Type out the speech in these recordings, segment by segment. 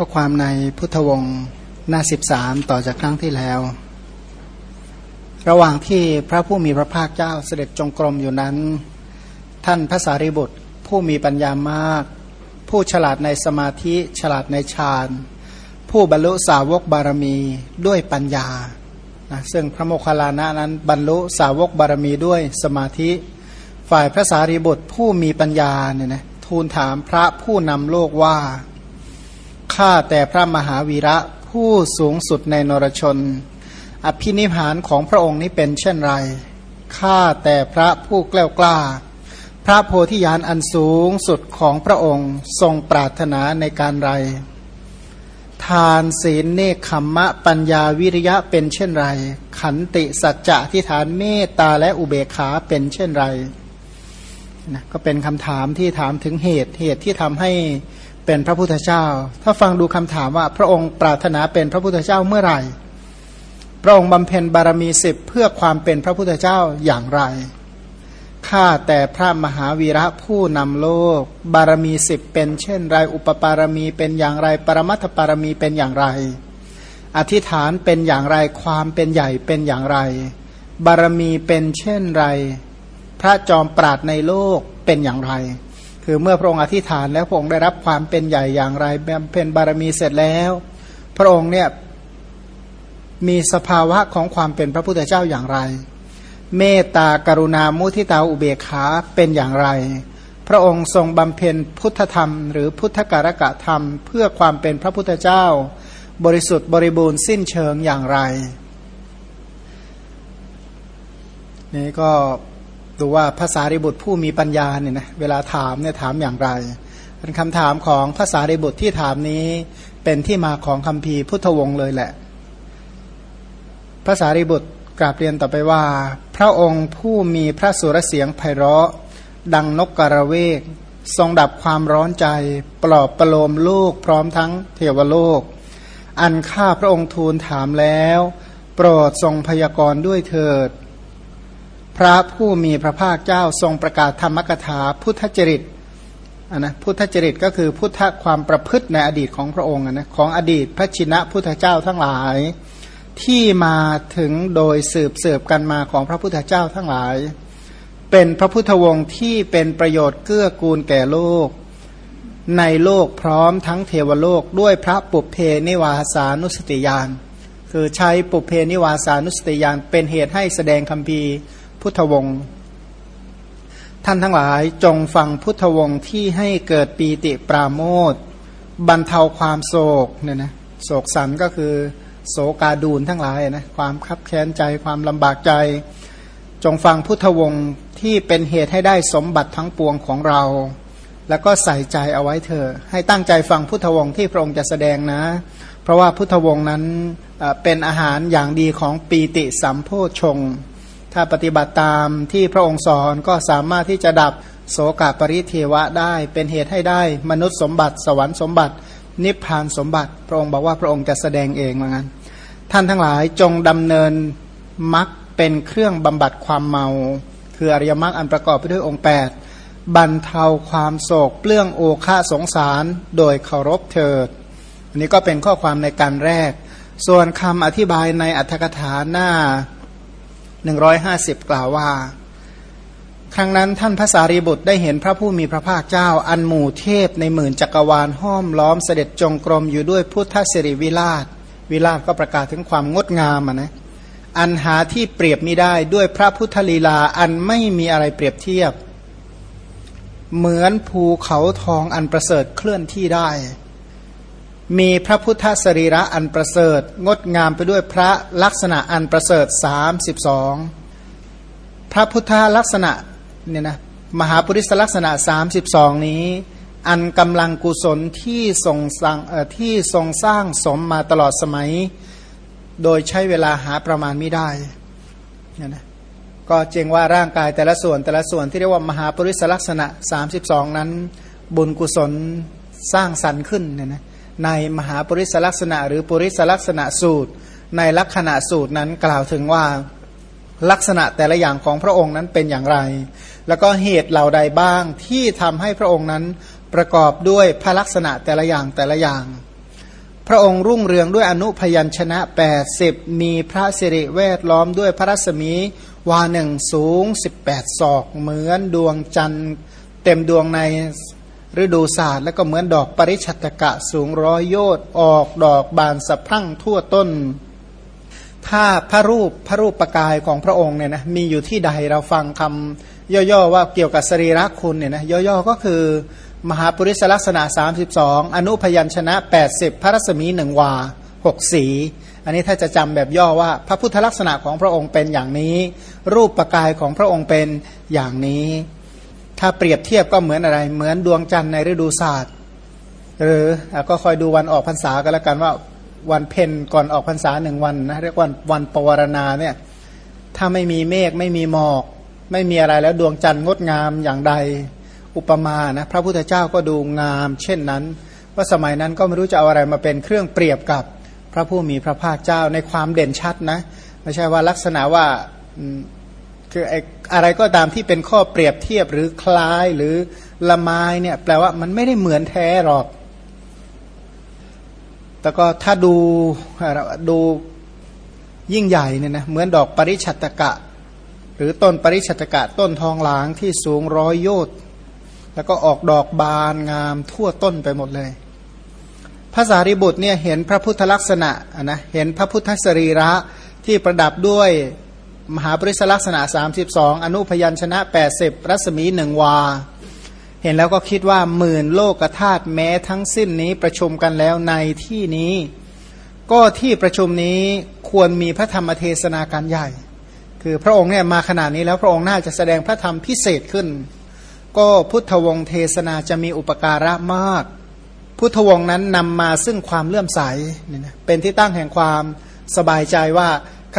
ก็ความในพุทธวงศ์หน้าสิบสามต่อจากครั้งที่แล้ว ระหว่างที่พระผู้มีพระภาคเจ้าเสด็จจงกรมอยู่นั้น ท่านพระสารีบุตรผู้มีปัญญามาก ผู้ฉลาดในสมาธิฉลาดในฌานผู้บรรลุสาวกบารมีด้วยปัญญานะซึ่งพระโมคคัลลานะนั้นบรรลุสาวกบารมีด้วยสมาธิ ฝ่ายพระสารีบุตรผู้มีปัญญาเนี่ยนะทูลถามพระผู้นำโลกว่า ข้าแต่พระมหาวีระผู้สูงสุดในนรชน อภินิหารของพระองค์นี้เป็นเช่นไร ข้าแต่พระผู้กล้ากล้า พระโพธิญาณอันสูงสุดของพระองค์ทรงปรารถนาในการไร ทานศีลเนคขมมะปัญญาวิริยะเป็นเช่นไร ขันติสัจจะที่ฐานเมตตาและอุเบกขาเป็นเช่นไรนะก็เป็นคำถามที่ถามถึงเหตุเหตุที่ทำให้ เป็นพระพุทธเจ้า ถ้าฟังดูคำถามว่าพระองค์ปรารถนาเป็นพระพุทธเจ้าเมื่อไหร่ พระองค์บำเพ็ญบารมีสิบเพื่อความเป็นพระพุทธเจ้าอย่างไร ข้าแต่พระมหาวีระผู้นำโลก บารมีสิบเป็นเช่นไร อุปปารมีเป็นอย่างไร ปรมัตถปารมีเป็นอย่างไร อธิษฐานเป็นอย่างไร ความเป็นใหญ่เป็นอย่างไร บารมีเป็นเช่นไร พระจอมปราดในโลกเป็นอย่างไร คือเมื่อพระองค์อธิษฐานแล้วพระองค์ได้รับความเป็นใหญ่อย่างไรบำเพ็ญบารมีเสร็จแล้ว พระองค์เนี่ยมีสภาวะของความเป็นพระพุทธเจ้าอย่างไร เมตตากรุณามุทิตาอุเบกขาเป็นอย่างไร พระองค์ทรงบำเพ็ญพุทธธรรม หรือพุทธการกะธรรม เพื่อความเป็นพระพุทธเจ้า บริสุทธิ์บริบูรณ์สิ้นเชิงอย่างไร นี่ก็ ดูว่าภาษาริบุตรผู้มีปัญญาเนี่ยนะเวลาถามเนี่ยถามอย่างไรเป็นคำถามของภาษาริบุตรที่ถามนี้เป็นที่มาของคำพีพุทธวงศ์เลยแหละภาษาริบุตรกราบเรียนต่อไปว่า พระองค์ผู้มีพระสุรเสียงไพเราะ ดังนกกระเวก ทรงดับความร้อนใจ ปลอบประโลมลูกพร้อมทั้งเทวโลก อันข้าพระองค์ทูลถามแล้ว โปรดทรงพยากรณ์ด้วยเถิด พระผู้มีพระภาคเจ้าทรงประกาศธรรมกถาพุทธจริตนะพุทธจริตก็คือพุทธความประพฤติในอดีตของพระองค์นะของอดีตพระชินะพุทธเจ้าทั้งหลาย ที่มาถึงโดยสืบเสืบกันมาของพระพุทธเจ้าทั้งหลาย เป็นพระพุทธวงศ์ที่เป็นประโยชน์เกื้อกูลแก่โลก ในโลกพร้อมทั้งเทวโลกด้วยพระปุเพนิวาสานุสติยาน คือใช้ปุเพนิวาสานุสติยานเป็นเหตุให้แสดงคำพี พุทธวงศ์ท่านทั้งหลายจงฟังพุทธวงศ์ที่ให้เกิดปีติปราโมทบรรเทาความโศกเนี่ยนะโศกสันก็คือ โศกาดูนทั้งหลายนะความคับแค้นใจความลำบากใจ จงฟังพุทธวงศ์ที่เป็นเหตุให้ได้สมบัติทั้งปวงของเรา แล้วก็ใส่ใจเอาไว้เถอะให้ตั้งใจฟังพุทธวงศ์ที่พระองค์จะแสดงนะ เพราะว่าพุทธวงศ์นั้นเป็นอาหารอย่างดีของปีติสัมโพชง ถ้าปฏิบัติตามที่พระองค์สอนก็สามารถที่จะดับโสกปริเทวะได้ เป็นเหตุให้ได้ มนุษย์สมบัติ สวรรค์สมบัติ นิพพานสมบัติ พระองค์บอกว่าพระองค์จะแสดงเองเหมือนกันท่านทั้งหลายจงดำเนินมรรคเป็นเครื่องบำบัดความเมา คืออริยมรรคอันประกอบไปด้วยองค์ 8 บรรเทาความโศกเปลื้องโอฆาสงสารโดยเคารพเถิดอันนี้ก็เป็นข้อความในการแรก ส่วนคำอธิบายในอัธกถาหน้า 150 กล่าวว่า ครั้งนั้นท่านพระสารีบุตรได้เห็นพระผู้มีพระภาคเจ้า อันหมู่เทพในหมื่นจักรวาลห้อมล้อมเสด็จจงกรมอยู่ด้วยพุทธสิริวิราช วิราชก็ประกาศถึงความงดงามนะอันหาที่เปรียบมิได้ด้วยพระพุทธลีลาอันไม่มีอะไรเปรียบเทียบ เหมือนภูเขาทองอันประเสริฐเคลื่อนที่ได้ มีพระพุทธสรีระอันประเสริฐ งดงามไปด้วยพระลักษณะอันประเสริฐสามสิบสองพระพุทธลักษณะเนี่ยนะมหาปุริสลักษณะสามสิบสองนี้ อันกำลังกุศลที่ทรงสร้างที่ทรงสร้างสมมาตลอดสมัย โดยใช้เวลาหาประมาณไม่ได้เนี่ยนะก็เจงว่าร่างกายแต่ละส่วนแต่ละส่วนที่เรียกว่ามหาปุริสลักษณะ 32 นั้น บุญกุศลสร้างสรรค์ขึ้นเนี่ยนะ ในมหาปริศลักษณะ หรือปริศลักษณะสูตร ในลักษณะสูตรนั้นกล่าวถึงว่าลักษณะแต่ละอย่างของพระองค์นั้นเป็นอย่างไร แล้วก็เหตุเหล่าใดบ้างที่ทำให้พระองค์นั้นประกอบด้วยพระลักษณะแต่ละอย่างแต่ละอย่าง พระองค์รุ่งเรืองด้วยอนุพยัญชนะ 80 มีพระสิริเวทล้อมด้วยพระรัศมีวาหนึ่งสูง 18 ศอก เหมือนดวงจันทร์เต็มดวงใน ฤดูศาสตร์แล้วก็เหมือนดอกปริชัตกะสูงร้อยโยต์ออกดอกบานสะพรั่งทั่วต้น ถ้าพระรูปพระรูปประกายของพระองค์เนี่ยนะมีอยู่ที่ใดเราฟังคำย่อๆว่าเกี่ยวกับสรีระคุณเนี่ยนะย่อๆก็คือ มหาปุริสลักษณะ 32 อนุพยัญชนะ 80 พระรัศมีหนึ่งวาหกสีอันนี้ถ้าจะจำแบบย่อว่าพระพุทธลักษณะของพระองค์เป็นอย่างนี้ รูปประกายของพระองค์เป็นอย่างนี้ ถ้าเปรียบเทียบก็เหมือนอะไร เหมือนดวงจันทร์ในฤดูศาสตร์ หรือก็คอยดูวันออกพรรษาก็แล้วกันว่าวันเพ็ญก่อนออกพรรษาหนึ่งวันนะเรียกว่าวันปวารณาเนี่ยถ้าไม่มีเมฆไม่มีหมอก ไม่มีอะไรแล้วดวงจันทร์งดงามอย่างใดอุปมานะพระพุทธเจ้าก็ดูงาม เช่นนั้น ว่าสมัยนั้นก็ไม่รู้จะเอาอะไรมาเป็นเครื่องเปรียบกับพระผู้มีพระภาคเจ้าในความเด่นชัดนะไม่ใช่ว่าลักษณะว่า คืออะไรก็ตามที่เป็นข้อเปรียบเทียบหรือคล้ายหรือละไม้เนี่ย แปลว่ามันไม่ได้เหมือนแท้หรอก แต่ก็ถ้าดูดูยิ่งใหญ่เนี่ยนะเหมือนดอกปริชัตกะ หรือต้นปริชัตกะต้นทองหลางที่สูงร้อยโยชน์แล้วก็ออกดอกบานงามทั่วต้นไปหมดเลยภาษาริบุตรเนี่ยเห็นพระพุทธลักษณะนะเห็นพระพุทธสรีระที่ประดับด้วย มหาปริศลักษณะ 32 อนุพยัญชนะ 80 รัศมีหนึ่งวา เห็นแล้วก็คิดว่าหมื่นโลกธาตุแม้ทั้งสิ้นนี้ประชุมกันแล้วในที่นี้ ก็ที่ประชุมนี้ควรมีพระธรรมเทศนาการใหญ่ คือพระองค์เนี่ยมาขนาดนี้แล้วพระองค์น่าจะแสดงพระธรรมพิเศษขึ้น ก็พุทธวงศ์เทศนาจะมีอุปการะมาก พุทธวงศ์นั้นนำมาซึ่งความเลื่อมใสเป็นที่ตั้งแห่งความสบายใจว่า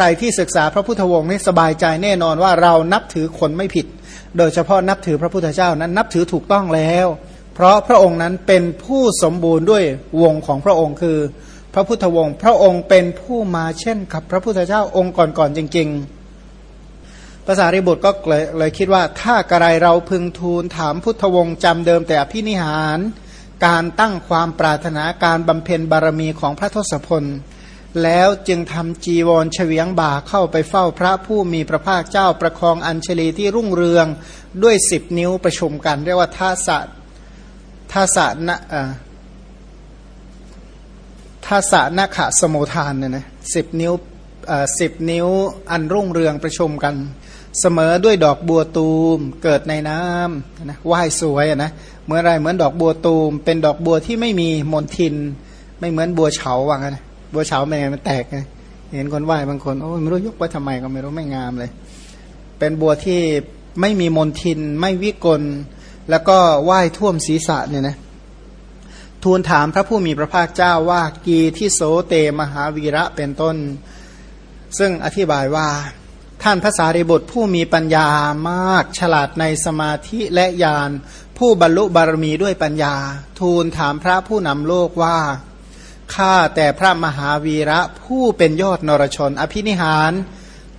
รที่ศึกษาพระพุทธวงศ์นี่สบายใจแน่นอนว่าเรานับถือคนไม่ผิด โดยเฉพาะนับถือพระพุทธเจ้านั้นนับถือถูกต้องแล้ว เพราะพระองค์นั้นเป็นผู้สมบูรณ์ด้วยวงของพระองค์คือ พระพุทธวงศ์พระองค์เป็นผู้มาเช่นกับพระพุทธเจ้าองค์ก่อนๆจริง ๆภาษาริบุตรก็เลยคิดว่าถ้ากระไรเราพึงทูลถามพุทธวงศ์จำเดิมแต่อภินิหาร การตั้งความปรารถนาการบำเพ็ญบารมีของพระทศพล แล้วจึงทำจีวรเฉวียงบ่าเข้าไปเฝ้าพระผู้มีพระภาคเจ้าประคองอัญชลีที่รุ่งเรืองด้วยสิบนิ้วประชุมกัน เรียกว่าท่าสะท่าสะนะท่าสะนาขะสมุทานเนี่ยนะสิบนิ้วสิบนิ้วอันรุ่งเรืองประชุมกัน เสมอด้วยดอกบัวตูมเกิดในน้ำนะว่ายสวยนะเหมือนอะไรเหมือนดอกบัวตูม เป็นดอกบัวที่ไม่มีมนทิน ไม่เหมือนบัวเฉาว่างั้น บัวเฉาแม่มันแตกไงเห็นคนไหว้บางคนโอ้ไม่รู้ยกไว้ทำไมก็ไม่รู้ไม่งามเลย เป็นบัวที่ไม่มีมนทิน ไม่วิกล แล้วก็ไหว้ท่วมศีรษะเนี่ยนะทูลถามพระผู้มีพระภาคเจ้าว่ากีที่โสเตมหาวีระเป็นต้น ซึ่งอธิบายว่า ท่านพระสารีบุตรผู้มีปัญญามากฉลาดในสมาธิและญาณผู้บรรลุบารมีด้วยปัญญา ทูลถามพระผู้นำโลกว่า ข้าแต่พระมหาวีระผู้เป็นยอดนรชน อภินิหาร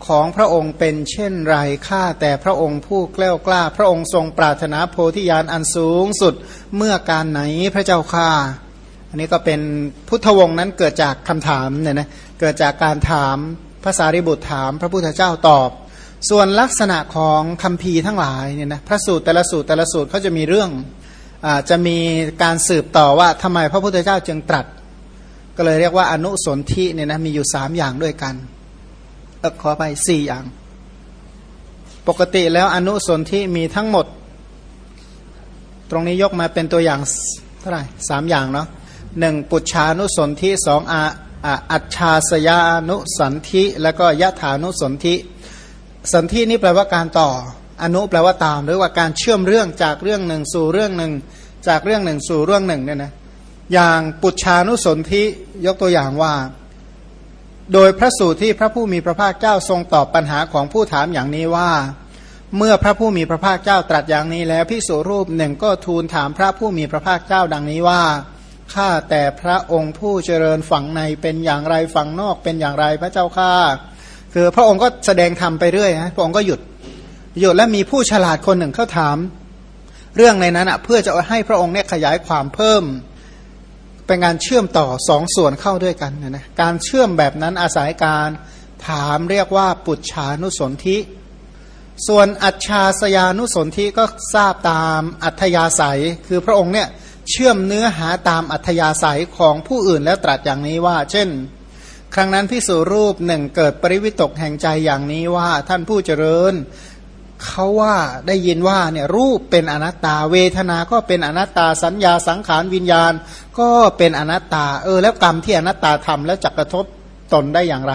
ของพระองค์เป็นเช่นไรข้าแต่พระองค์ผู้แกล้วกล้า พระองค์ทรงปรารถนาโพธิญาณอันสูงสุดเมื่อการไหนพระเจ้าข้าอันนี้ก็เป็นพุทธวงศ์นั้นเกิดจากคำถามเนี่ยนะเกิดจากการถามภาษาริบุตรถาม พระพุทธเจ้าตอบ ส่วนลักษณะของคำพีทั้งหลายเนี่ยนะพระสูตรแต่ละสูตรแต่ละสูตรเขาจะมีเรื่องอจะมีการสืบต่อว่าทำไมพระพุทธเจ้าจึงตรัส ก็เลยเรียกว่าอนุสนธิเนี่ยนะมีอยู่สามอย่างด้วยกันเออขอไปสี่อย่าง ปกติแล้วอนุสนธิมีทั้งหมด ตรงนี้ยกมาเป็นตัวอย่างเท่าไหร่สามอย่างเนาะหนึ่งปุจชานุสนธิสองอาอัจฉาสยานุสันธิ แล้วก็ยะถานุสนธิสันธินี่แปลว่าการต่อ อนุแปลว่าตาม หรือว่าการเชื่อมเรื่องจากเรื่องหนึ่งสู่เรื่องหนึ่ง จากเรื่องหนึ่งสู่เรื่องหนึ่งเนี่ยนะ อย่างปุชานุสนธิยกตัวอย่างว่า โดยพระสูตรที่พระผู้มีพระภาคเจ้าทรงตอบปัญหาของผู้ถามอย่างนี้ว่า เมื่อพระผู้มีพระภาคเจ้าตรัสอย่างนี้แล้วพิสุรูปหนึ่งก็ทูลถามพระผู้มีพระภาคเจ้าดังนี้ว่าข้าแต่พระองค์ผู้เจริญฝั่งในเป็นอย่างไรฝั่งนอกเป็นอย่างไรพระเจ้าข้าคือพระองค์ก็แสดงธรรมไปเรื่อยนะพระองค์ก็หยุดหยุดแล้วมีผู้ฉลาดคนหนึ่งเขาถาม เรื่องในนั้นอะเพื่อจะให้พระองค์เนี่ยขยายความเพิ่ม เป็นการเชื่อมต่อสองส่วนเข้าด้วยกันนะนะการเชื่อมแบบนั้นอาศัยการถามเรียกว่าปุจฉานุสนธิ ส่วนอัจฉาสยานุสนธิก็ทราบตามอัธยาศัย คือพระองค์เนี่ยเชื่อมเนื้อหาตามอัธยาศัยของผู้อื่นแล้วตรัสอย่างนี้ว่า เช่น ครั้งนั้นพิสูรูปหนึ่งเกิดปริวิตกแห่งใจอย่างนี้ว่าท่านผู้เจริญ เขาว่าได้ยินว่าเนี่ยรูปเป็นอนัตตาเวทนา ก็เป็นอนัตตาสัญญาสังขารวิญญาณ ก็เป็นอนัตตา เออ แล้วกรรมที่อนัตตาทำแล้วจะกระทบตนได้อย่างไร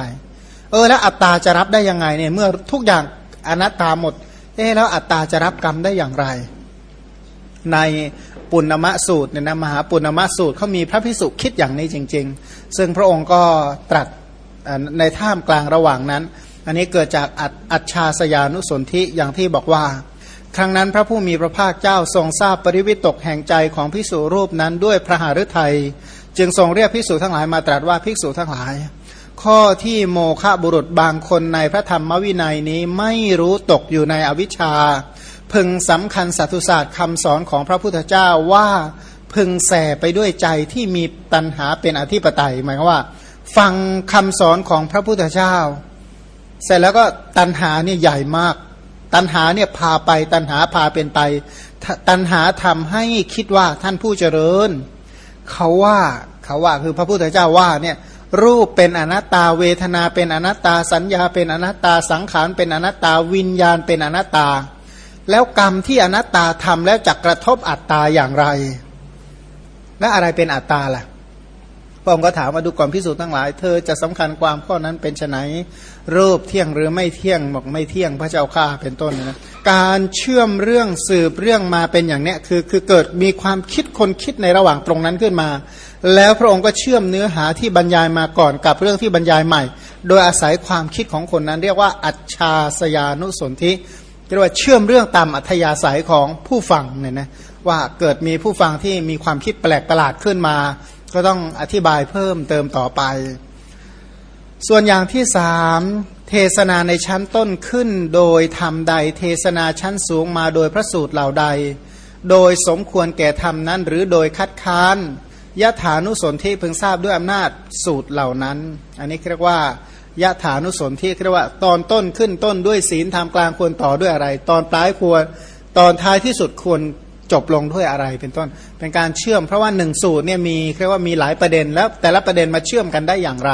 เออ แล้วอัตตาจะรับได้ยังไงเนี่ยเมื่อทุกอย่างอนัตตาหมด เออแล้วอัตตาจะรับกรรมได้อย่างไร ในปุณณมะสูตรเนี่ยนะมหาปุณณมะสูตรเขามีพระพิสุคิดอย่างนี้จริง ๆ ซึ่งพระองค์ก็ตรัสในท่ามกลางระหว่างนั้น อันนี้เกิดจากอัจฉาสยานุสนธิอย่างที่บอกว่า ครั้งนั้นพระผู้มีพระภาคเจ้าทรงทราบปริวิตกแห่งใจของภิกษุรูปนั้นด้วยพระหฤทัยจึงทรงเรียกภิกษุทั้งหลายมาตรัสว่าภิกษุทั้งหลาย ข้อที่โมฆะบุรุษบางคนในพระธรรมวินัยนี้ไม่รู้ตกอยู่ในอวิชชา พึงสำคัญสัตุศาสตร์คำสอนของพระพุทธเจ้าว่าพึงแส่ไปด้วยใจที่มีตัณหาเป็นอธิปไตยหมายว่า ฟังคำสอนของพระพุทธเจ้า เสร็จแล้วก็ตันหาเนี่ยใหญ่มาก ตันหาเนี่ยพาไป ตันหาพาเป็นไป ตันหาทำให้คิดว่าท่านผู้เจริญ เขาว่าเขาว่าคือพระพุทธเจ้าว่าเนี่ยรูปเป็นอนัตตาเวทนาเป็นอนัตตาสัญญาเป็นอนัตตาสังขารเป็นอนัตตาวิญญาณเป็นอนัตตา แล้วกรรมที่อนัตตาทำแล้วจะกระทบอัตตาอย่างไร และอะไรเป็นอัตตาล่ะพระองค์ก็ถามมาดูก่อนพิสูจน์ทั้งหลาย เธอจะสำคัญความข้อนั้นเป็นไน รูปเที่ยงหรือไม่เที่ยงบอกไม่เที่ยงพระเจ้าข้าเป็นต้นนะการเชื่อมเรื่องสืบเรื่องมาเป็นอย่างเนี้ยคือคือเกิดมีความคิดคนคิดในระหว่างตรงนั้นขึ้นมา แล้วพระองค์ก็เชื่อมเนื้อหาที่บรรยายมาก่อนกับเรื่องที่บรรยายใหม่ โดยอาศัยความคิดของคนนั้น เรียกว่าอัจฉาสยานุสนธิเรียกว่าเชื่อมเรื่องตามอัธยาศัยของผู้ฟังเนี่ยนะว่าเกิดมีผู้ฟังที่มีความคิดแปลกประหลาดขึ้นมา ก็ต้องอธิบายเพิ่มเติมต่อไป ส่วนอย่างที่สามเทศนาในชั้นต้นขึ้นโดยทำใด เทศนาชั้นสูงมาโดยพระสูตรเหล่าใด โดยสมควรแก่ธรรมนั้น หรือโดยคัดค้านยะถานุสนที่พึงทราบด้วยอำนาจสูตรเหล่านั้น อันนี้เรียกว่ายะถานุสนที่เรียกว่า ตอนต้นขึ้นต้นด้วยศีลทำกลางควรต่อด้วยอะไร ตอนปลายควรตอนท้ายที่สุดควรจบลงด้วยอะไรเป็นต้น เป็นการเชื่อมเพราะว่าหนึ่งสูตรเนี่ยมีเรียกว่ามีหลายประเด็นแล้วแต่ละประเด็นมาเชื่อมกันได้อย่างไร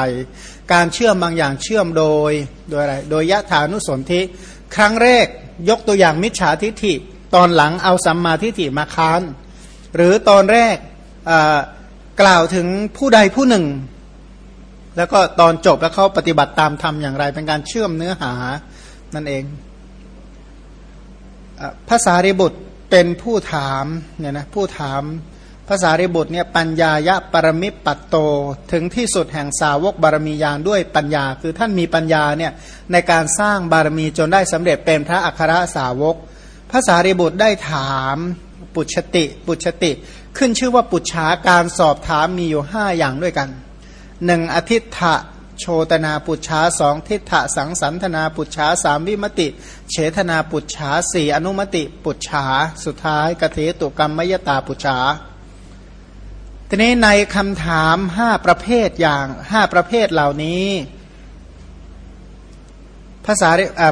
การเชื่อมบางอย่างเชื่อมโดยโดยอะไร โดยยะถานุสนธิครั้งแรกยกตัวอย่างมิจฉาทิฏฐิ ตอนหลังเอาสัมมาทิฏฐิมาค้าน หรือตอนแรกกล่าวถึงผู้ใดผู้หนึ่ง แล้วก็ตอนจบแล้วเขาปฏิบัติตามธรรมอย่างไร เป็นการเชื่อมเนื้อหานั่นเองภาษาริบุตรเป็นผู้ถามเนี่ยนะผู้ถาม ภาษาริบุตรเนี่ยปัญญายะปรมิปัตโต ถึงที่สุดแห่งสาวกบารมียานด้วยปัญญา คือท่านมีปัญญาเนี่ยในการสร้างบารมีจนได้สำเร็จเป็นพระอัครสาวกภาษาริบุตรได้ถามปุชติ ปุชติ ขึ้นชื่อว่าปุจฉาการสอบถามมีอยู่ห้าอย่างด้วยกันหนึ่งอธิฐะโชตนาปุจฉาสองทิฏฐสังสันธนาปุจฉาสามวิมติเฉทนาปุจฉาสี่อนุมติ ปุจฉาสุดท้ายกเทตุกรรมมยตาปุจฉา ทีนี้ในคำถามห้าประเภทอย่างห้าประเภทเหล่านี้ ภาษา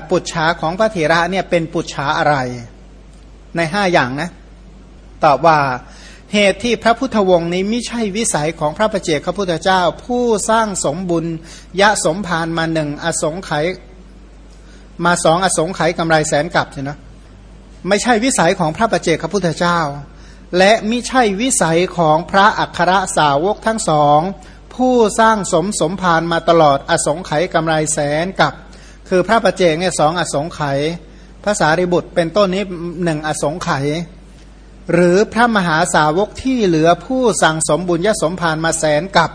ปุจฉาของพระเถระเนี่ยเป็นปุจฉาอะไร ในห้าอย่างนะ ตอบว่าเหตุที่พระพุทธวงศ์นี้ไม่ใช่วิสัยของพระประเจกพระพุทธเจ้า ผู้สร้างสมบุญยะสมภารมาหนึ่งอสงไขยมาสองอสงไขยกำไรแสนกลับใช่ไหมไม่ใช่วิสัยของพระประเจกพระพุทธเจ้า และม่ใช่วิสัยของพระอัครสาวกทั้งสอง ผู้สร้างสมสมภารมาตลอดอสงไขยกำไรแสนกับ คือพระประเจกเนี่ยสองอสงไขยภาษาริบุตรเป็นต้นนี้หนึ่งอสงไขยหรือพระมหาสาวกที่เหลือผู้สั่งสมบุญยสมภารมาแสนกับ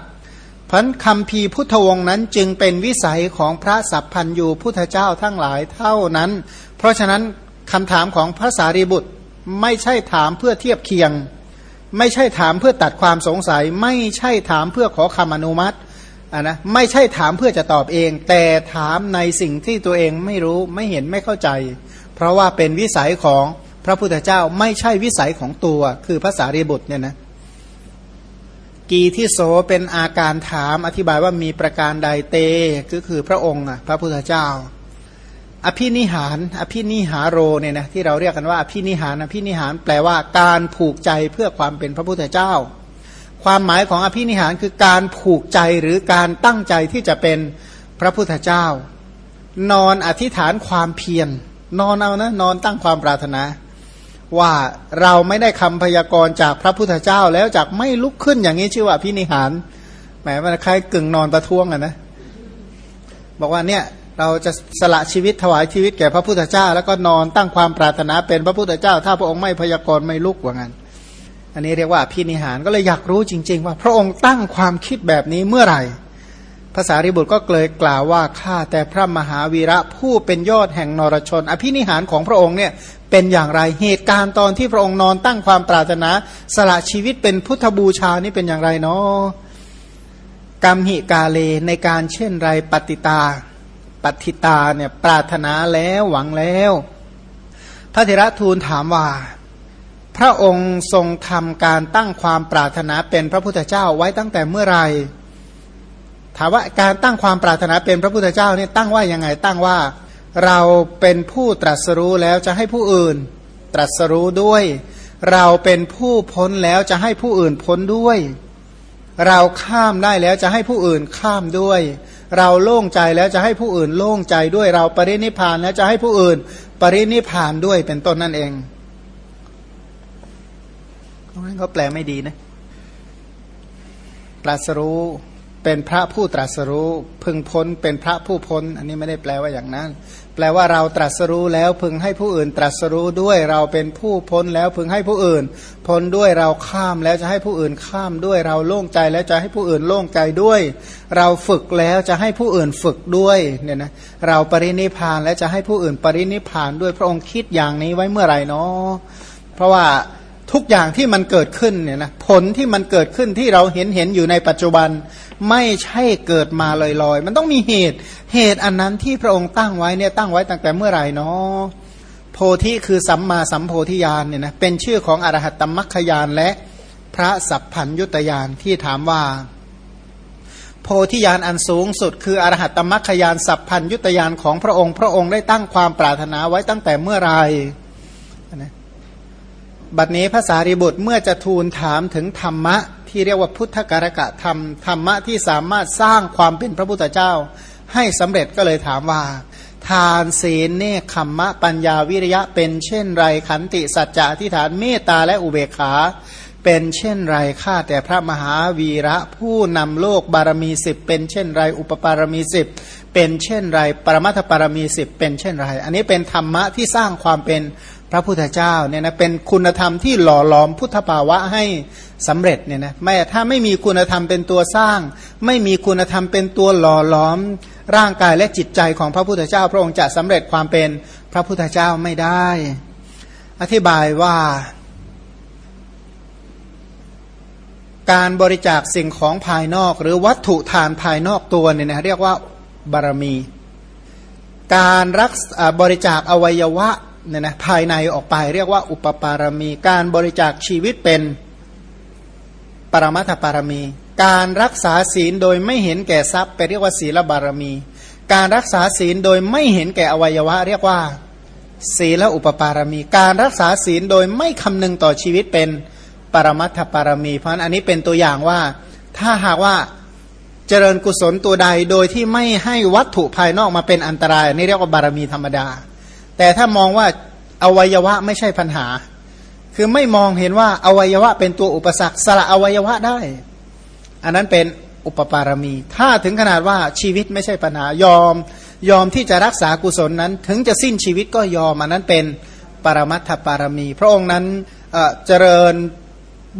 พันคำพีพุทธวงศ์นั้นจึงเป็นวิสัยของพระสัพพันยูพุทธเจ้าทั้งหลายเท่านั้น เพราะฉะนั้นคำถามของพระสารีบุตร ไม่ใช่ถามเพื่อเทียบเคียง ไม่ใช่ถามเพื่อตัดความสงสัย ไม่ใช่ถามเพื่อขอคำอนุมัติอะนะไม่ใช่ถามเพื่อจะตอบเอง แต่ถามในสิ่งที่ตัวเองไม่รู้ไม่เห็นไม่เข้าใจ เพราะว่าเป็นวิสัยของพระพุทธเจ้าไม่ใช่วิสัยของตัว คือภาษารีบุตรเนี่ยนะกีที่โสเป็นอาการถามอธิบายว่ามีประการใดเตก็คือพระองค์อะพระพุทธเจ้า อภินิหาร อภินิหารโรเนี่ยนะที่เราเรียกกันว่าอภินิหารอภินิหารแปลว่าการผูกใจเพื่อความเป็นพระพุทธเจ้า ความหมายของอภินิหารคือการผูกใจหรือการตั้งใจที่จะเป็นพระพุทธเจ้า นอนอธิษฐานความเพียรนอนเอานะนอนตั้งความปรารถนา ว่าเราไม่ได้คำพยากรณ์จากพระพุทธเจ้าแล้วจากไม่ลุกขึ้นอย่างนี้ชื่อว่าพินิหารแหมมันคล้ายกึ่งนอนประท้วงอะนะบอกว่าเนี่ย เราจะสละชีวิตถวายชีวิตแก่พระพุทธเจ้า แล้วก็นอนตั้งความปรารถนาเป็นพระพุทธเจ้า ถ้าพระองค์ไม่พยากรณ์ไม่ลุกว่างั้น อันนี้เรียกว่าพินิหารก็เลยอยากรู้จริง ๆ ว่า พระองค์ตั้งความคิดแบบนี้เมื่อไหร่ภาษาริบุตรก็เกลยกล่าวว่าข้าแต่พระมหาวีระผู้เป็นยอดแห่งนรชน อภินิหารของพระองค์เนี่ยเป็นอย่างไรเหตุการณ์ตอนที่พระองค์นอนตั้งความปรารถนา สละชีวิตเป็นพุทธบูชานี่เป็นอย่างไรเนาะกรรมหิกาเลในการเช่นไรปฏิตา ปฏิตาเนี่ยปรารถนาแล้วหวังแล้ว พระเถระทูลถามว่า พระองค์ทรงทำการตั้งความปรารถนาเป็นพระพุทธเจ้าไว้ตั้งแต่เมื่อไหร่ถามว่าการตั้งความปรารถนาเป็นพระพุทธเจ้านี่ตั้งว่ายังไงตั้งว่า เราเป็นผู้ตรัสรู้แล้วจะให้ผู้อื่น ตรัสรู้ด้วย เราเป็นผู้พ้นแล้วจะให้ผู้อื่นพ้นด้วย เราข้ามได้แล้วจะให้ผู้อื่นข้ามด้วย เราโล่งใจแล้วจะให้ผู้อื่นโล่งใจด้วยเราปรินิพานแล้วจะให้ผู้อื่น ปรินิพานด้วยเป็นต้นนั่นเองตรงนั้นเขาแปลไม่ดีนะตรัสรู้เป็นพระผู้ตรัสรู้พึงพ้นเป็นพระผู้พ้น อันนี้ไม่ได้แปลว่าอย่างนั้น แปลว่าเราตรัสรู้แล้วพึงให้ผู้อื่นตรัสรู้ด้วยเราเป็นผู้พ้นแล้วพึงให้ผู้อื่น พ้นด้วยเราข้ามแล้วจะให้ผู้อื่นข้ามด้วยเราโล่งใจแล้วจะให้ผู้อื่นโล่งใจด้วย เราฝึกแล้วจะให้ผู้อื่นฝึกด้วยเนี่ยนะเราปรินิพานแล้วจะให้ผู้อื่นปรินิพานด้วยพระองค์คิดอย่างนี้ไว้เมื่อไหร่เนาะเพราะว่า ทุกอย่างที่มันเกิดขึ้นเนี่ยนะผลที่มันเกิดขึ้นที่เราเห็นเห็นอยู่ในปัจจุบัน ไม่ใช่เกิดมาลอยๆ มันต้องมีเหตุเหตุอันนั้นที่พระองค์ตั้งไว้เนี่ยตั้งไว้ตั้งแต่เมื่อไหร่เนาะโพธิคือสัมมาสัมโพธิญาณเนี่ยนะเป็นชื่อของอรหัตตมัคคยานและพระสัพพัญยุตยานที่ถามว่า โพธิญาณอันสูงสุด คืออรหัตตมัคคยานสัพพัญยุตยานของพระองค์ พระองค์ได้ตั้งความปรารถนาไว้ตั้งแต่เมื่อไหร่ บัดนี้ภาษาริบุตรเมื่อจะทูลถามถึงธรรมะ ที่เรียกว่าพุทธการกะธรรมธรรมะที่สามารถสร้างความเป็นพระพุทธเจ้า ให้สำเร็จก็เลยถามว่า ทานศีลเนคขมมะปัญญาวิริยะเป็นเช่นไรขันติสัจจะที่ฐานเมตตาและอุเบกขา เป็นเช่นไรข้าแต่พระมหาวีระผู้นำโลกบารมีสิบเป็นเช่นไรอุปปารมีสิบเป็นเช่นไรปรมัตถปารมีสิบเป็นเช่นไร อันนี้เป็นธรรมะที่สร้างความเป็น ระพุทธเจ้าเนี่ยนะเป็นคุณธรรมที่หล่อหลอมพุทธภาวะให้สำเร็จเนี่ยนะไม่ถ้าไม่มีคุณธรรมเป็นตัวสร้าง ไม่มีคุณธรรมเป็นตัวหล่อหลอม ร่างกายและจิตใจของพระพุทธเจ้า พระองค์จะสำเร็จความเป็นพระพุทธเจ้าไม่ได้ อธิบายว่า การบริจาคสิ่งของภายนอก หรือวัตถุทานภายนอกตัวเนี่ยนะเรียกว่าบารมี การรักบริจาคอวัยวะ เนี่ยนะภายในออกไปเรียกว่า อุปปารมี การบริจาคชีวิตเป็นปรมัตถปารมี การรักษาศีลโดยไม่เห็นแก่ทรัพย์ไปเรียกว่าศีลบารมี การรักษาศีลโดยไม่เห็นแก่อวัยวะ เรียกว่า ศีลอุปปารมี การรักษาศีลโดยไม่คำนึงต่อชีวิตเป็นปรมัตถปารมี เพราะอันนี้เป็นตัวอย่างว่า ถ้าหากว่าเจริญกุศลตัวใดโดยที่ไม่ให้วัตถุภายนอกมาเป็นอันตรายนี่เรียกว่าบารมีธรรมดา แต่ถ้ามองว่าอวัยวะไม่ใช่ปัญหา คือไม่มองเห็นว่าอวัยวะเป็นตัวอุปสรรคสละอวัยวะได้ อันนั้นเป็นอุปปารมี ถ้าถึงขนาดว่าชีวิตไม่ใช่ปัญหายอม ยอมที่จะรักษากุศลนั้น ถึงจะสิ้นชีวิตก็ยอมอันนั้นเป็นปรมัตถปารมี พระองค์นั้นเจริญ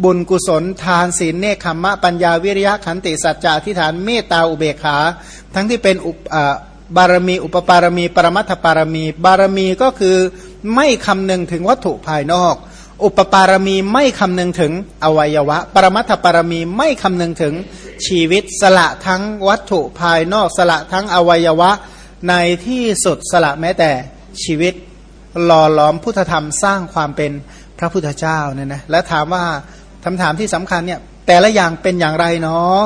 บุญกุศล ทานศีลเนคขมมะปัญญาวิริยะขันติสัจจะทิฏฐานเมตตาอุเบกขา ทั้งที่เป็นอุป บารมี อุปปารมี ปรมัตถปารมี บารมีก็คือไม่คำนึงถึงวัตถุภายนอก อุปปารมีไม่คำนึงถึงอวัยวะ ปรมัตถปารมีไม่คำนึงถึงชีวิตสละทั้งวัตถุภายนอก สละทั้งอวัยวะ ในที่สุดสละแม้แต่ชีวิตหล่อหลอมพุทธธรรมสร้างความเป็นพระพุทธเจ้าเนี่ยนะและถามว่าคำถามที่สำคัญเนี่ยแต่ละอย่างเป็นอย่างไรเนาะ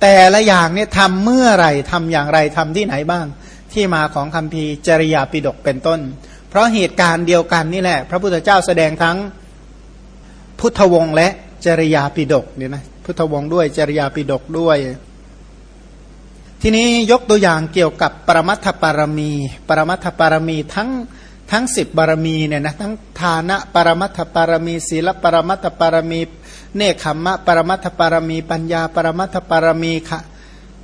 แต่ละอย่างเนี่ยทำเมื่อไรทำอย่างไรทำที่ไหนบ้าง ที่มาของคำพีจริยาปิดกเป็นต้น เพราะเหตุการณ์เดียวกันนี่แหละ พระพุทธเจ้าแสดงทั้งพุทธวงศ์และจริยาปิดกเนี่ยนะพุทธวงศ์ด้วยจริยาปิดกด้วย ทีนี้ยกตัวอย่างเกี่ยวกับปรมัตถปารมี ปรมัตถปารมีทั้งทั้งสิบบารมีเนี่ยนะทั้งฐานะปรมัตถปารมี ศีลปรมัตถปารมี เนคขมมะปรมัตถปารมี ปัญญาปรมัตถปารมีค่ะ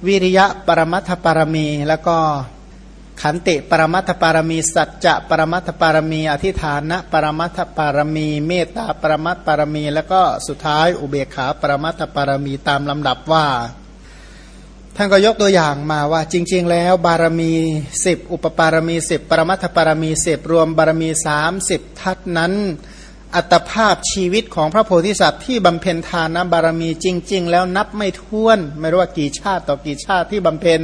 วิริยะปรมัตถปารมี แล้วก็ขันติปรมัตถปารมี สัจจะปรมัตถปารมี อธิฐานะปรมัตถปารมี เมตตาปรมัตถปารมี แล้วก็สุดท้ายอุเบกขาปรมัตถปารมีตามลำดับว่า ท่านก็ยกตัวอย่างมาว่าจริง ๆ แล้วบารมีสิบอุปปารมีสิบปรมัตถปารมีสิบรวมบารมีสามสิบทัศนั้น อัตภาพชีวิตของพระโพธิสัตว์ที่บำเพ็ญทานบารมีจริง ๆ แล้วนับไม่ถ้วน ไม่รู้ว่ากี่ชาติต่อกี่ชาติที่บำเพ็ญ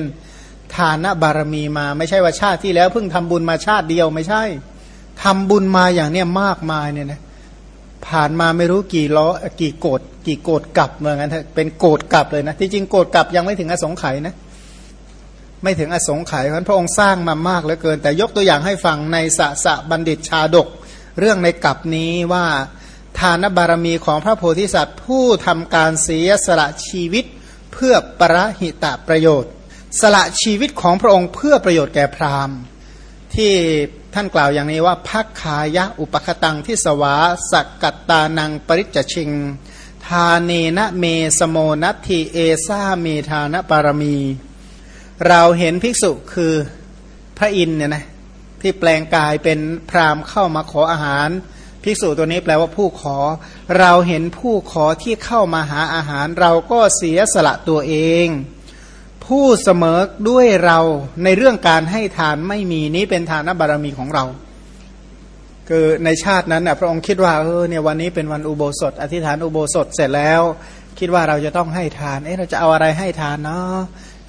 ทานบารมีมา ไม่ใช่ว่าชาติที่แล้วเพิ่งทำบุญมาชาติเดียวไม่ใช่ทำบุญมาอย่างเนี้ยมากมายเนี่ยนะผ่านมาไม่รู้กี่ล้อกี่โกดกี่โกดกลับเหมือนกันเป็นโกดกลับเลยนะที่จริงโกดกลับยังไม่ถึงอสงไขยนะไม่ถึงอสงไขยเพราะพระองค์สร้างมามากเหลือเกิน แต่ยกตัวอย่างให้ฟังในสะสะบัณฑิตชาดก เรื่องในกลับนี้ว่าทานบารมีของพระโพธิสัตว์ ผู้ทำการเสียสละชีวิตเพื่อประหิตะประโยชน์ สละชีวิตของพระองค์เพื่อประโยชน์แก่พราหมณ์ ที่ท่านกล่าวอย่างนี้ว่าพักขายะอุปคตังที่สวาสักกัตตานังปริจชิง ทาเนนะเมสโมนัตทีเอซาเมธานปารมี เราเห็นภิกษุคือพระอินเนี่ยนะ ที่แปลงกายเป็นพรามเข้ามาขออาหาร ภิกษุตัวนี้แปลว่าผู้ขอ เราเห็นผู้ขอที่เข้ามาหาอาหาร เราก็เสียสละตัวเอง ผู้เสมอด้วยเราในเรื่องการให้ทานไม่มีนี้เป็นทานบารมีของเรา คือในชาตินั้นนะพระองค์คิดว่าเออเนี่ยวันนี้เป็นวันอุโบสถ อธิษฐานอุโบสถเสร็จแล้ว คิดว่าเราจะต้องให้ทานเอ๊ะเราจะเอาอะไรให้ทานเนาะ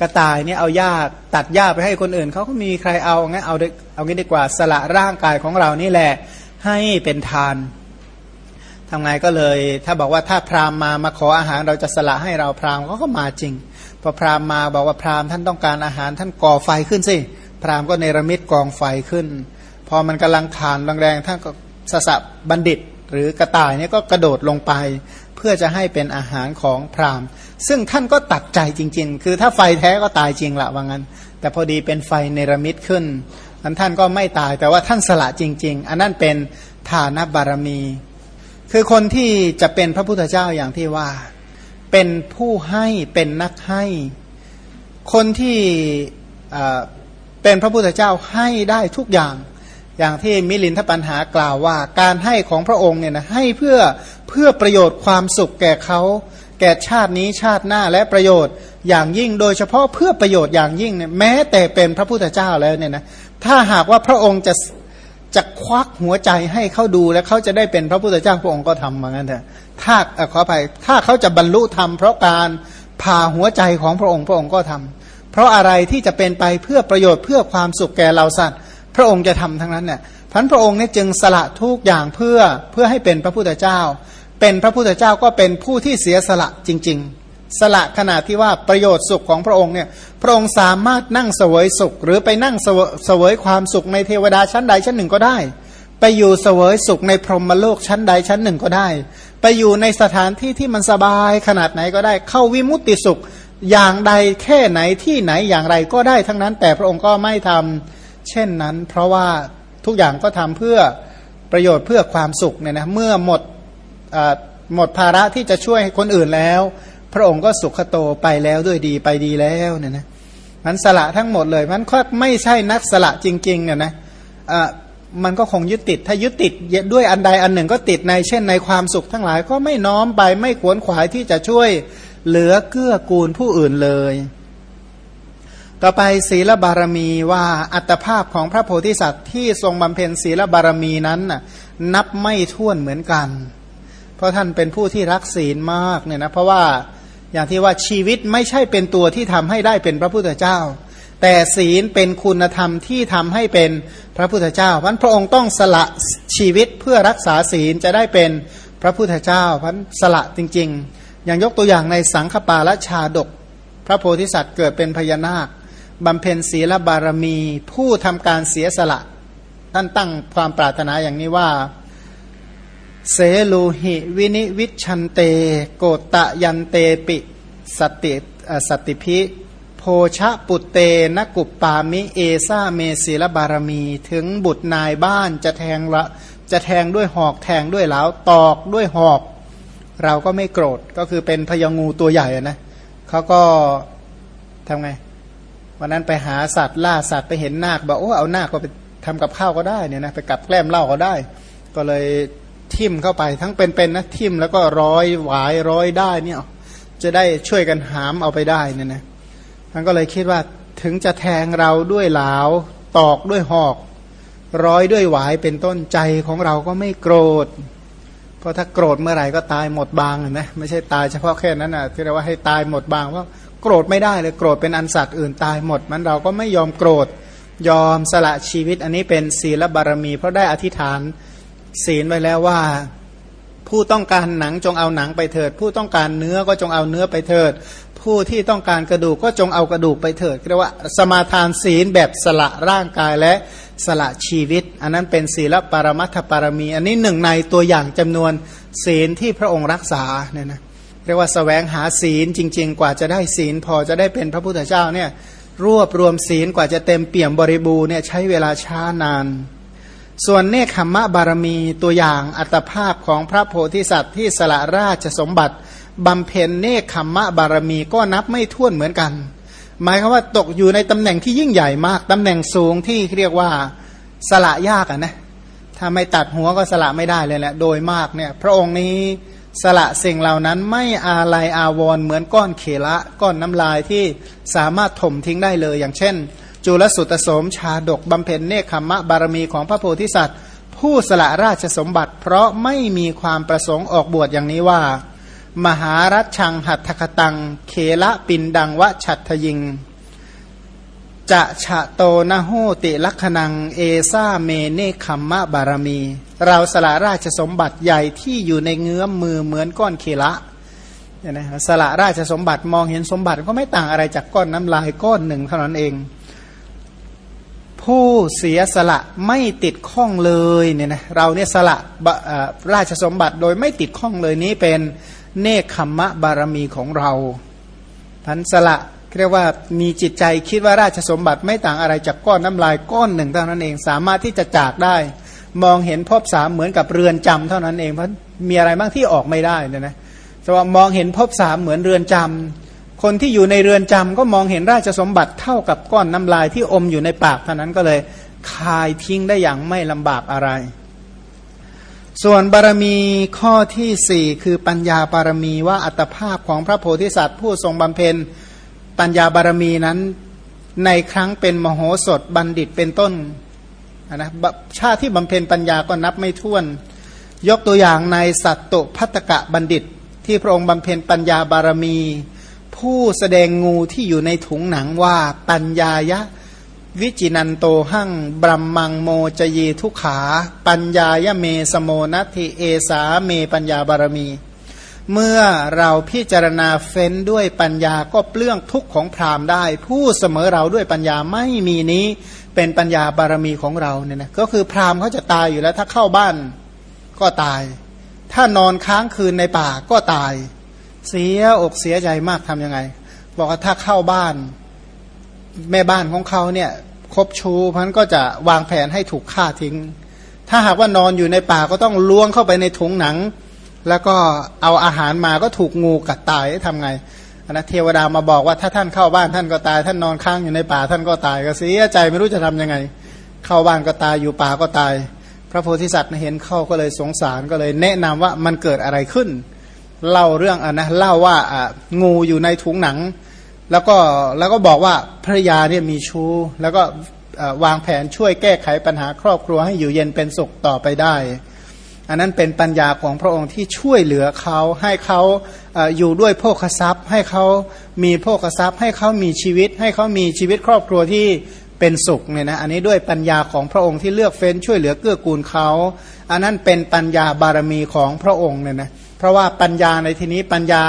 กระต่ายเนี่ยเอาหญ้าตัดหญ้าไปให้คนอื่นเขาก็มีใครเอางั้นเอาเอางี้ดีกว่าสละร่างกายของเรานี่แหละให้เป็นทานทำไงก็เลย ถ้าบอกว่าถ้าพราหมณ์มามาขออาหารเราจะสละให้เราพราหมณ์เขาก็มาจริงพอพราหมณ์มาบอกว่าพราหมณ์ท่านต้องการอาหารท่านก่อไฟขึ้นสิพราหมณ์ก็เนรมิตกองไฟขึ้น พอมันกำลังขานแรงๆท่านก็สสะบัณฑิต หรือกระต่ายเนี่ยก็กระโดดลงไป พื่อจะให้เป็นอาหารของพราหมณ์ ซึ่งท่านก็ตัดใจจริง ๆ คือถ้าไฟแท้ก็ตายจริงละว่างั้น แต่พอดีเป็นไฟเนรมิตขึ้นนั้นท่านก็ไม่ตายแต่ว่าท่านสละจริง ๆ อันนั้นเป็นฐานบารมี คือคนที่จะเป็นพระพุทธเจ้าอย่างที่ว่า เป็นผู้ให้เป็นนักให้ คนที่เป็นพระพุทธเจ้าให้ได้ทุกอย่าง อย่างที่มิลินทปัญหากล่าวว่า การให้ของพระองค์เนี่ยนะให้เพื่อเพื่อประโยชน์ความสุขแก่เขา แก่ชาตินี้ชาติหน้าและประโยชน์อย่างยิ่ง โดยเฉพาะเพื่อประโยชน์อย่างยิ่งเนี่ยแม้แต่เป็นพระพุทธเจ้าแล้วเนี่ยนะถ้าหากว่าพระองค์จะจะควักหัวใจให้เขาดูแล้วเขาจะได้เป็นพระพุทธเจ้าพระองค์ก็ทำเหมือนกันเถอะถ้าขออภัยถ้าเขาจะบรรลุธรรมเพราะการผ่าหัวใจของพระองค์พระองค์ก็ทำเพราะอะไรที่จะเป็นไปเพื่อประโยชน์เพื่อความสุขแก่เราสัตว์ พระองค์จะทำทั้งนั้นเนี่ยพันพระองค์เนี่ยจึงสละทุกอย่างเพื่อเพื่อให้เป็นพระพุทธเจ้า เป็นพระพุทธเจ้าก็เป็นผู้ที่เสียสละจริง ๆ สละขนาดที่ว่าประโยชน์สุขของพระองค์เนี่ยพระองค์สามารถนั่งเสวยสุข หรือไปนั่งเสวยความสุขในเทวดาชั้นใดชั้นหนึ่งก็ได้ ไปอยู่เสวยสุขในพรหมโลกชั้นใดชั้นหนึ่งก็ได้ ไปอยู่ในสถานที่ที่มันสบายขนาดไหนก็ได้ เข้าวิมุตติสุขอย่างใดแค่ไหนที่ไหนอย่างไรก็ได้ทั้งนั้น แต่พระองค์ก็ไม่ทำ เช่นนั้น เพราะว่าทุกอย่างก็ทำเพื่อประโยชน์เพื่อความสุขเนี่ยนะเมื่อหมดหมดภาระที่จะช่วยคนอื่นแล้ว พระองค์ก็สุขโตไปแล้วด้วยดีไปดีแล้วเนี่ยนะมันสละทั้งหมดเลยมันก็ไม่ใช่นักสละจริงๆเนี่ยนะมันก็คงยึดติด ถ้ายึดติดด้วยอันใดอันหนึ่งก็ติดในเช่นในความสุขทั้งหลายก็ไม่น้อมไปไม่ขวนขวายที่จะช่วยเหลือเกื้อกูลผู้อื่นเลย ต่อไปศีลบารมีว่าอัตภาพของพระโพธิสัตว์ที่ทรงบำเพ็ญศีลบารมีนั้นนับไม่ถ้วนเหมือนกัน เพราะท่านเป็นผู้ที่รักศีลมากเนี่ยนะเพราะว่าอย่างที่ว่าชีวิตไม่ใช่เป็นตัวที่ทำให้ได้เป็นพระพุทธเจ้า แต่ศีลเป็นคุณธรรมที่ทำให้เป็นพระพุทธเจ้าพันพระองค์ต้องสละชีวิตเพื่อรักษาศีลจะได้เป็นพระพุทธเจ้าพันสละจริง ๆ อย่างยกตัวอย่างในสังฆปาละชาดก พระโพธิสัตว์เกิดเป็นพญานาค บำเพ็ญศีลบารมี ผู้ทำการเสียสละ ท่านตั้งความปรารถนาอย่างนี้ว่า สูเลหิวินิวิชฌันเต โกฏฏะยันเตปิ สัตติสติภิโภชะปุตเต นะ กุปปามิเอสาเม สีละปาระมี ถึงบุตรนายบ้านจะแทงละจะแทงด้วยหอกแทงด้วยเหลาตอกด้วยหอก เราก็ไม่โกรธก็คือเป็นพญางูตัวใหญ่นะเขาก็ทำไง วันนั้นไปหาสัตว์ล่าสัตว์ไปเห็นนาคบอกโอ้เอานาคก็ไปทำกับข้าวก็ได้เนี่ยนะไปกับแกล้มเหล้าก็ได้ ก็เลยทิ่มเข้าไปทั้งเป็นๆนะทิ่มแล้วก็ร้อยหวายร้อยได้เนี่ยจะได้ช่วยกันหามเอาไปได้เนี่ยนะท่านก็เลยคิดว่าถึงจะแทงเราด้วยเหลาตอกด้วยหอก ร้อยด้วยหวายเป็นต้นใจของเราก็ไม่โกรธ เพราะถ้าโกรธเมื่อไหร่ก็ตายหมดบางนะไม่ใช่ตายเฉพาะแค่นั้นนะที่เรียกว่าให้ตายหมดบางว่า โกรธไม่ได้เลยโกรธเป็นอันสัตว์อื่นตายหมด มันเราก็ไม่ยอมโกรธยอมสละชีวิต อันนี้เป็นศีลบารมี เพราะได้อธิษฐานศีลไว้แล้วว่า ผู้ต้องการหนังจงเอาหนังไปเถิด ผู้ต้องการเนื้อก็จงเอาเนื้อไปเถิด ผู้ที่ต้องการกระดูกก็จงเอากระดูกไปเถิดเรียกว่าสมาทานศีลแบบสละร่างกายและสละชีวิต อันนั้นเป็นศีลปรมัตถปารมี อันนี้หนึ่งในตัวอย่างจำนวนศีลที่พระองค์รักษาเนี่ยนะ รียกว่าสแสวงหาศีลจริง ๆ กว่าจะได้ศีล พอจะได้เป็นพระพุทธเจ้าเนี่ยรวบรวมศีลกว่าจะเต็มเปี่ยมบริบูรณ์เนี่ยใช้เวลาช้านาน ส่วนเนคขมะบารมีตัวอย่างอัตภาพของพระโพธิสัตว์ที่สละราชสมบัติบำเพ็ญเนคขมะบารมีก็นับไม่ถ้วนเหมือนกัน หมายคือว่าตกอยู่ในตำแหน่งที่ยิ่งใหญ่มากตำแหน่งสูงที่เรียกว่าสละยากอะนะถ้าไม่ตัดหัวก็สละไม่ได้เลยแหละโดยมากเนี่ย พระองค์นี้ สละสิ่งเหล่านั้นไม่อาลัยอาวรเหมือนก้อนเขละก้อนน้ำลายที่สามารถถมทิ้งได้เลย อย่างเช่น จุลสุตโสมชาดกบำเพ็ญเนคขมะบารมีของพระโพธิสัตว์ ผู้สละราชสมบัติ เพราะไม่มีความประสงค์ออกบวชอย่างนี้ว่า มหารัชชังหัตถคตังเคละปินดังวะฉัตทยิง จะฉะโตนะโหติลักนัง เอซาเมเนคัมมะบารมี เราสละราชสมบัติใหญ่ที่อยู่ในเงื้อมมือเหมือนก้อนเคละเนี่ยนะสละราชสมบัติมองเห็นสมบัติก็ไม่ต่างอะไรจากก้อนน้ำลายก้อนหนึ่งเท่านั้นเอง ผู้เสียสละไม่ติดข้องเลยเนี่ยนะเราเนี่ยสละราชสมบัติโดยไม่ติดข้องเลยนี้เป็นเนคขมมะบารมีของเราพันสละเรียกว่ามีจิตใจคิดว่าราชสมบัติไม่ต่างอะไรจากก้อนน้ำลายก้อนหนึ่งเท่านั้นเอง สามารถที่จะจากได้ มองเห็นภพสามเหมือนกับเรือนจำเท่านั้นเองเพราะมีอะไรบ้างที่ออกไม่ได้เนี่ยนะแต่ว่ามองเห็นภพสามเหมือนเรือนจำคนที่อยู่ในเรือนจำก็มองเห็นราชสมบัติเท่ากับก้อนน้ำลายที่อมอยู่ในปากเท่านั้นก็เลยคายทิ้งได้อย่างไม่ลำบากอะไร ส่วนบารมีข้อที่สี่คือปัญญาบารมีว่าอัตภาพของพระโพธิสัตว์ ผู้ทรงบำเพ็ญปัญญาบารมีนั้นในครั้งเป็นมโหสถบัณฑิตเป็นต้น นะชาติที่บำเพ็ญปัญญาก็นับไม่ถ้วน ยกตัวอย่างในสัตตุพัตกะบัณฑิต ที่พระองค์บำเพ็ญปัญญาบารมี ผู้แสดงงูที่อยู่ในถุงหนังว่าปัญญายะ วิจินันโตหั่งบรัมมังโมจยีทุขา ปัญญายะเมสโมนัติเอสาเมปัญญาบารมี เมื่อเราพิจารณาเฟ้นด้วยปัญญาก็เปลื้องทุกข์ของพรามได้ ผู้เสมอเราด้วยปัญญาไม่มีนี้ เป็นปัญญาบารมีของเราเนี่ยนะก็คือพรามเขาจะตายอยู่แล้ว ถ้าเข้าบ้านก็ตาย ถ้านอนค้างคืนในป่าก็ตาย เสียอกเสียใจมากทํำยังไง บอกว่าถ้าเข้าบ้าน แม่บ้านของเขาเนี่ยคบชูพันก็จะวางแผนให้ถูกฆ่าทิ้ง ถ้าหากว่านอนอยู่ในป่าก็ต้องล้วงเข้าไปในถุงหนัง แล้วก็เอาอาหารมาก็ถูกงูกัดตายทำไง นะเทวดามาบอกว่าถ้าท่านเข้าบ้านท่านก็ตาย ท่านนอนค้างอยู่ในป่าท่านก็ตายก็เสียใจไม่รู้จะทํำยังไง เข้าบ้านก็ตายอยู่ป่าก็ตาย พระโพธิสัตว์เห็นเข้าก็เลยสงสารก็เลยแนะนำว่ามันเกิดอะไรขึ้น เล่าเรื่องอะนะเล่าว่าอ่างูอยู่ในถุงหนัง แล้วก็แล้วก็บอกว่าภรรยาเนี่ยมีชู้แล้วก็วางแผนช่วยแก้ไขปัญหาครอบครัวให้อยู่เย็นเป็นสุขต่อไปได้ อันนั้นเป็นปัญญาของพระองค์ที่ช่วยเหลือเขาให้เขาอยู่ด้วยโภคทรัพย์ ให้เขามีโภคทรัพย์ ให้เขามีชีวิต ให้เขามีชีวิตครอบครัวที่เป็นสุขเนี่ยนะอันนี้ด้วยปัญญาของพระองค์ที่เลือกเฟ้นช่วยเหลือเกื้อกูลเขา อันนั้นเป็นปัญญาบารมีของพระองค์เนี่ยนะเพราะว่าปัญญาในที่นี้ปัญญา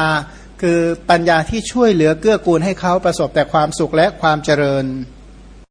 คือปัญญาที่ช่วยเหลือเกื้อกูลให้เขาประสบแต่ความสุขและความเจริญ